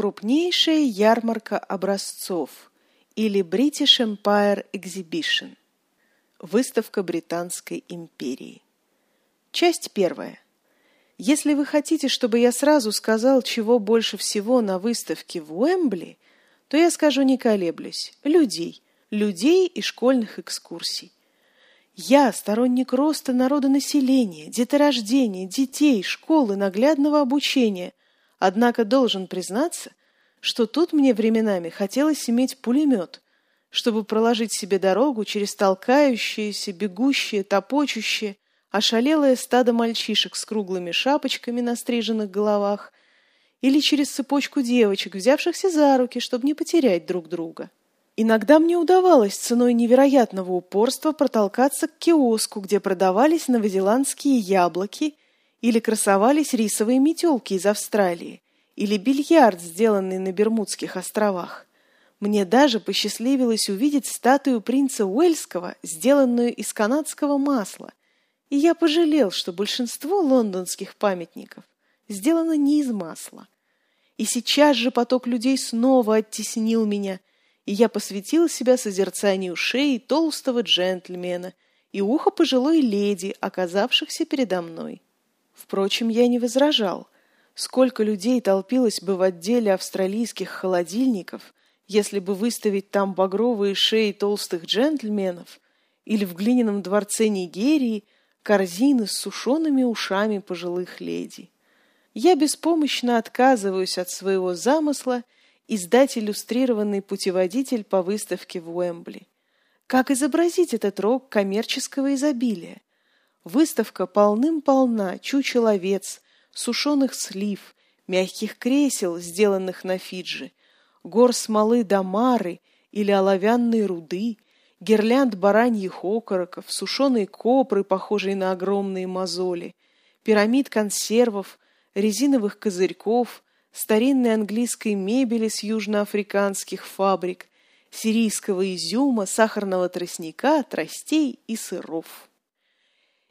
Крупнейшая ярмарка образцов или British Empire Exhibition. Выставка Британской империи. Часть первая. Если вы хотите, чтобы я сразу сказал, чего больше всего на выставке в Уэмбли, то я скажу не колеблясь. Людей. Людей и школьных экскурсий. Я сторонник роста народонаселения, деторождения, детей, школы, наглядного обучения. Однако должен признаться, что тут мне временами хотелось иметь пулемет, чтобы проложить себе дорогу через толкающиеся, бегущие, топочущие, ошалелое стадо мальчишек с круглыми шапочками на стриженных головах или через цепочку девочек, взявшихся за руки, чтобы не потерять друг друга. Иногда мне удавалось ценой невероятного упорства протолкаться к киоску, где продавались новозеландские яблоки или красовались рисовые метелки из Австралии, или бильярд, сделанный на Бермудских островах. Мне даже посчастливилось увидеть статую принца Уэльского, сделанную из канадского масла, и я пожалел, что большинство лондонских памятников сделано не из масла. И сейчас же поток людей снова оттеснил меня, и я посвятил себя созерцанию шеи толстого джентльмена и уха пожилой леди, оказавшихся передо мной. Впрочем, я не возражал. Сколько людей толпилось бы в отделе австралийских холодильников, если бы выставить там багровые шеи толстых джентльменов, или в глиняном дворце Нигерии корзины с сушеными ушами пожилых леди. Я беспомощно отказываюсь от своего замысла издать иллюстрированный путеводитель по выставке в Уэмбли. Как изобразить этот рок коммерческого изобилия? Выставка полным-полна чучел овец, сушеных слив, мягких кресел, сделанных на Фиджи, гор смолы дамары или оловянной руды, гирлянд бараньих окороков, сушеные копры, похожие на огромные мозоли, пирамид консервов, резиновых козырьков, старинной английской мебели с южноафриканских фабрик, сирийского изюма, сахарного тростника, тростей и сыров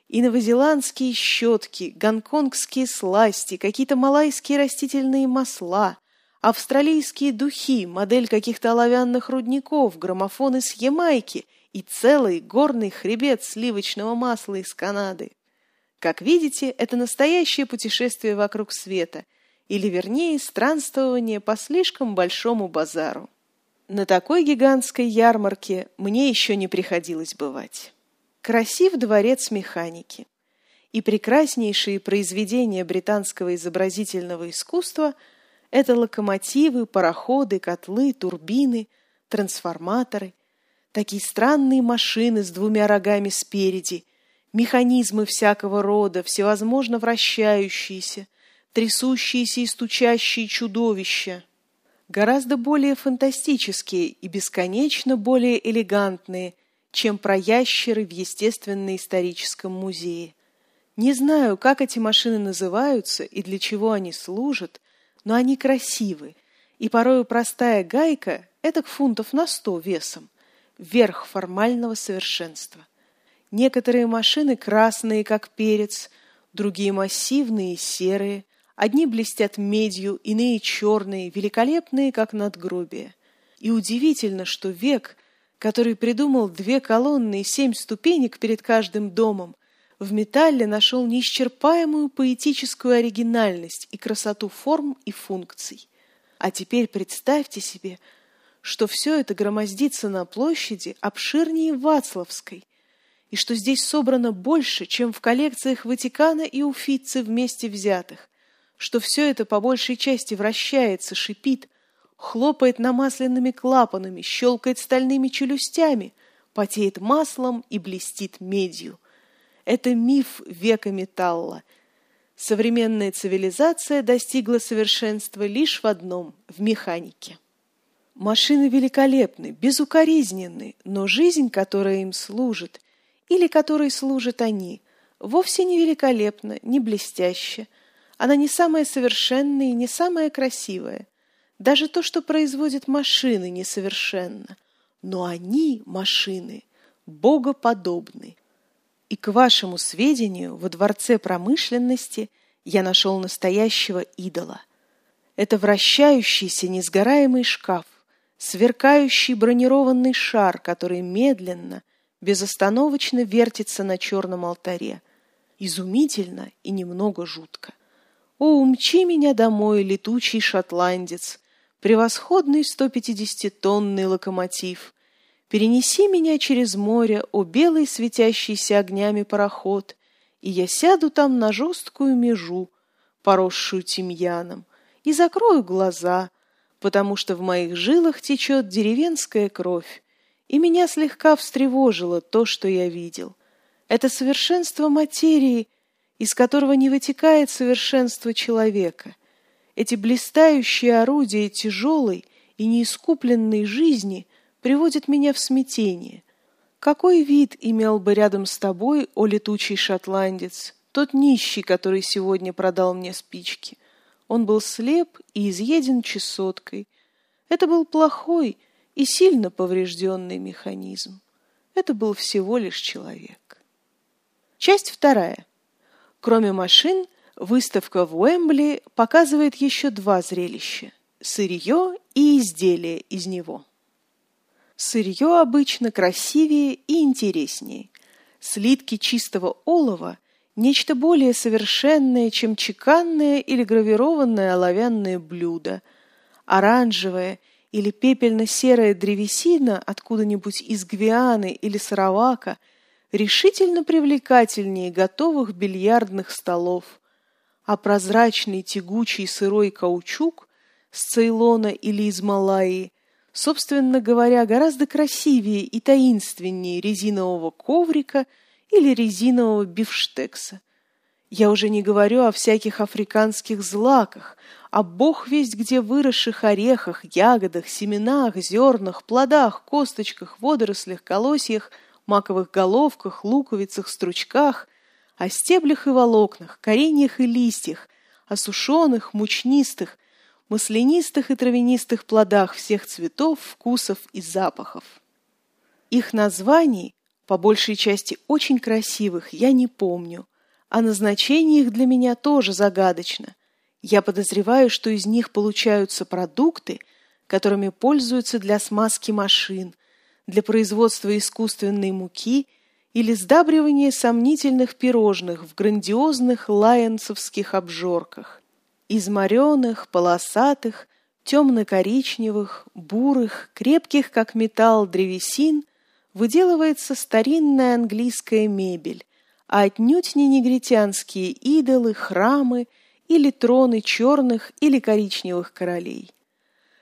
и новозеландские щетки, гонконгские сласти, какие-то малайские растительные масла, австралийские духи, модель каких-то оловянных рудников, граммофоны с Ямайки и целый горный хребет сливочного масла из Канады. Как видите, это настоящее путешествие вокруг света, или вернее странствование по слишком большому базару. На такой гигантской ярмарке мне еще не приходилось бывать. Красив дворец механики. И прекраснейшие произведения британского изобразительного искусства – это локомотивы, пароходы, котлы, турбины, трансформаторы, такие странные машины с двумя рогами спереди, механизмы всякого рода, всевозможно вращающиеся, трясущиеся и стучащие чудовища, гораздо более фантастические и бесконечно более элегантные – чем про ящеры в естественно-историческом музее. Не знаю, как эти машины называются и для чего они служат, но они красивы, и порою простая гайка – это фунтов на сто весом, верх формального совершенства. Некоторые машины красные, как перец, другие массивные серые, одни блестят медью, иные черные, великолепные, как надгробие. И удивительно, что век – который придумал две колонны и семь ступенек перед каждым домом, в металле нашел неисчерпаемую поэтическую оригинальность и красоту форм и функций. А теперь представьте себе, что все это громоздится на площади обширнее Вацлавской, и что здесь собрано больше, чем в коллекциях Ватикана и Уфицы вместе взятых, что все это по большей части вращается, шипит, хлопает намасленными клапанами, щелкает стальными челюстями, потеет маслом и блестит медью. Это миф века металла. Современная цивилизация достигла совершенства лишь в одном – в механике. Машины великолепны, безукоризненны, но жизнь, которая им служит, или которой служат они, вовсе не великолепна, не блестяща. Она не самая совершенная и не самая красивая – даже то, что производят машины, несовершенно. Но они, машины, богоподобны. И к вашему сведению, во Дворце промышленности я нашел настоящего идола. Это вращающийся несгораемый шкаф, сверкающий бронированный шар, который медленно, безостановочно вертится на черном алтаре. Изумительно и немного жутко. О, умчи меня домой, летучий шотландец, превосходный 150-тонный локомотив. Перенеси меня через море, о белый светящийся огнями пароход, и я сяду там на жесткую межу, поросшую тимьяном, и закрою глаза, потому что в моих жилах течет деревенская кровь, и меня слегка встревожило то, что я видел. Это совершенство материи, из которого не вытекает совершенство человека. Эти блистающие орудия тяжелой и неискупленной жизни приводят меня в смятение. Какой вид имел бы рядом с тобой, о летучий шотландец, тот нищий, который сегодня продал мне спички? Он был слеп и изъеден чесоткой. Это был плохой и сильно поврежденный механизм. Это был всего лишь человек. Часть вторая. Кроме машин, выставка в Уэмбли показывает еще два зрелища – сырье и изделия из него. Сырье обычно красивее и интереснее. Слитки чистого олова – нечто более совершенное, чем чеканное или гравированное оловянное блюдо, оранжевое или пепельно-серая древесина откуда-нибудь из Гвианы или Саравака решительно привлекательнее готовых бильярдных столов, а прозрачный тягучий сырой каучук с Цейлона или из Малайи, собственно говоря, гораздо красивее и таинственнее резинового коврика – или резинового бифштекса. Я уже не говорю о всяких африканских злаках, о бог весть где выросших орехах, ягодах, семенах, зернах, плодах, косточках, водорослях, колосьях, маковых головках, луковицах, стручках, о стеблях и волокнах, кореньях и листьях, о сушеных, мучнистых, маслянистых и травянистых плодах всех цветов, вкусов и запахов. Их названий по большей части очень красивых, я не помню, а назначение их для меня тоже загадочно. Я подозреваю, что из них получаются продукты, которыми пользуются для смазки машин, для производства искусственной муки или сдабривания сомнительных пирожных в грандиозных лайенсовских обжорках. Из мореных, полосатых, темно-коричневых, бурых, крепких, как металл, древесин выделывается старинная английская мебель, а отнюдь не негритянские идолы, храмы или троны черных или коричневых королей.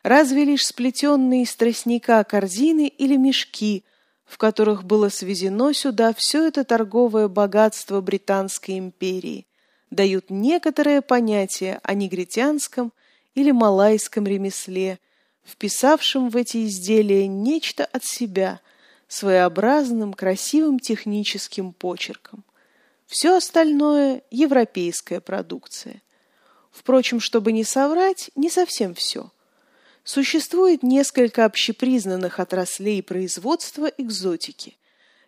Разве лишь сплетенные из тростника корзины или мешки, в которых было свезено сюда все это торговое богатство Британской империи, дают некоторое понятие о негритянском или малайском ремесле, вписавшем в эти изделия нечто от себя – своеобразным, красивым техническим почерком. Все остальное – европейская продукция. Впрочем, чтобы не соврать, не совсем все. Существует несколько общепризнанных отраслей производства экзотики,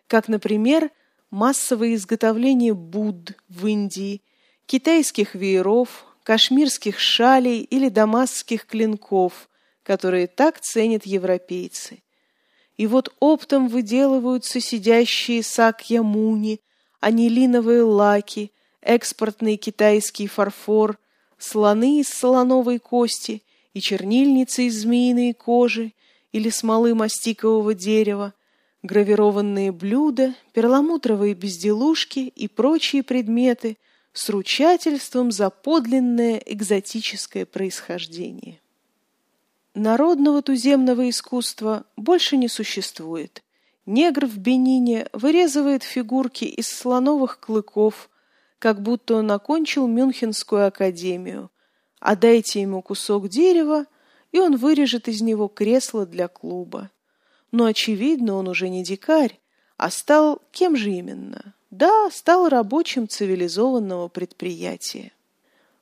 как, например, массовое изготовление буд в Индии, китайских вееров, кашмирских шалей или дамасских клинков, которые так ценят европейцы – и вот оптом выделываются сидящие сакья-муни, анилиновые лаки, экспортный китайский фарфор, слоны из слоновой кости и чернильницы из змеиной кожи или смолы мастикового дерева, гравированные блюда, перламутровые безделушки и прочие предметы с ручательством за подлинное экзотическое происхождение. Народного туземного искусства больше не существует. Негр в Бенине вырезывает фигурки из слоновых клыков, как будто он окончил Мюнхенскую академию. А дайте ему кусок дерева, и он вырежет из него кресло для клуба. Но, очевидно, он уже не дикарь, а стал кем же именно? Да, стал рабочим цивилизованного предприятия.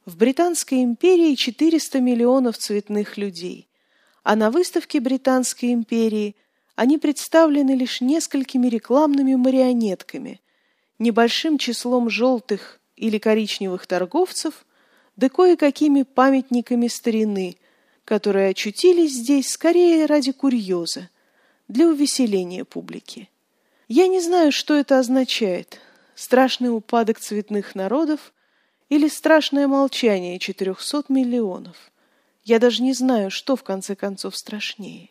В Британской империи 400 миллионов цветных людей а на выставке Британской империи они представлены лишь несколькими рекламными марионетками, небольшим числом желтых или коричневых торговцев, да кое-какими памятниками старины, которые очутились здесь скорее ради курьеза, для увеселения публики. Я не знаю, что это означает – страшный упадок цветных народов или страшное молчание 400 миллионов. Я даже не знаю, что в конце концов страшнее.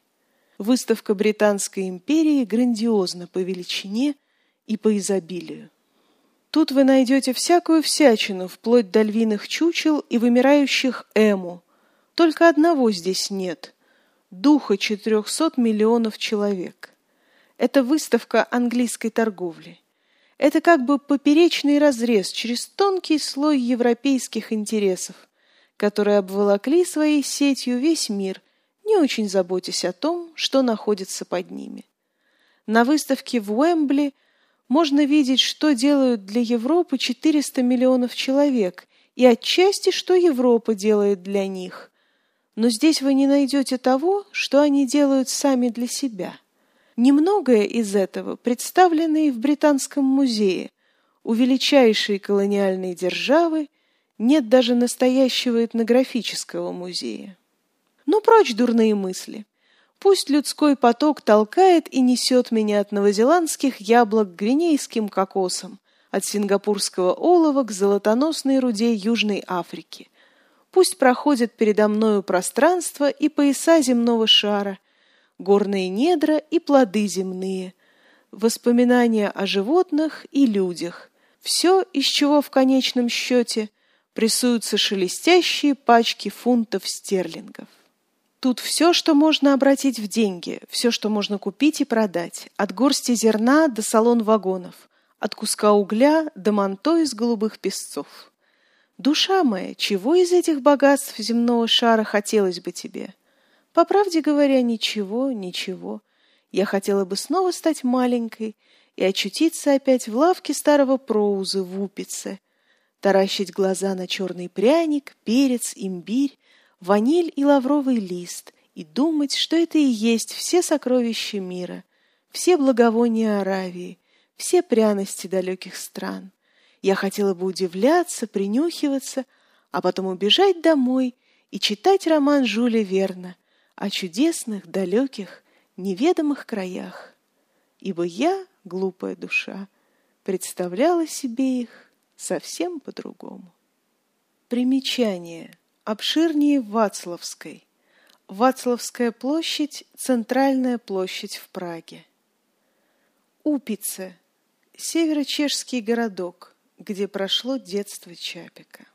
Выставка Британской империи грандиозна по величине и по изобилию. Тут вы найдете всякую всячину, вплоть до львиных чучел и вымирающих эму. Только одного здесь нет – духа 400 миллионов человек. Это выставка английской торговли. Это как бы поперечный разрез через тонкий слой европейских интересов, которые обволокли своей сетью весь мир, не очень заботясь о том, что находится под ними. На выставке в Уэмбли можно видеть, что делают для Европы 400 миллионов человек, и отчасти, что Европа делает для них. Но здесь вы не найдете того, что они делают сами для себя. Немногое из этого представлено и в Британском музее. У величайшей колониальной державы нет даже настоящего этнографического музея. Но прочь дурные мысли. Пусть людской поток толкает и несет меня от новозеландских яблок к гвинейским кокосам, от сингапурского олова к золотоносной руде Южной Африки. Пусть проходит передо мною пространство и пояса земного шара, горные недра и плоды земные, воспоминания о животных и людях, все, из чего в конечном счете прессуются шелестящие пачки фунтов стерлингов. Тут все, что можно обратить в деньги, все, что можно купить и продать, от горсти зерна до салон вагонов, от куска угля до манто из голубых песцов. Душа моя, чего из этих богатств земного шара хотелось бы тебе? По правде говоря, ничего, ничего. Я хотела бы снова стать маленькой и очутиться опять в лавке старого проузы в Упице, таращить глаза на черный пряник, перец, имбирь, ваниль и лавровый лист и думать, что это и есть все сокровища мира, все благовония Аравии, все пряности далеких стран. Я хотела бы удивляться, принюхиваться, а потом убежать домой и читать роман Жюля Верна — о чудесных, далеких, неведомых краях, ибо я, глупая душа, представляла себе их совсем по-другому. Примечание. Обширнее Вацлавской. Вацлавская площадь – центральная площадь в Праге. Упице – северо-чешский городок, где прошло детство Чапика.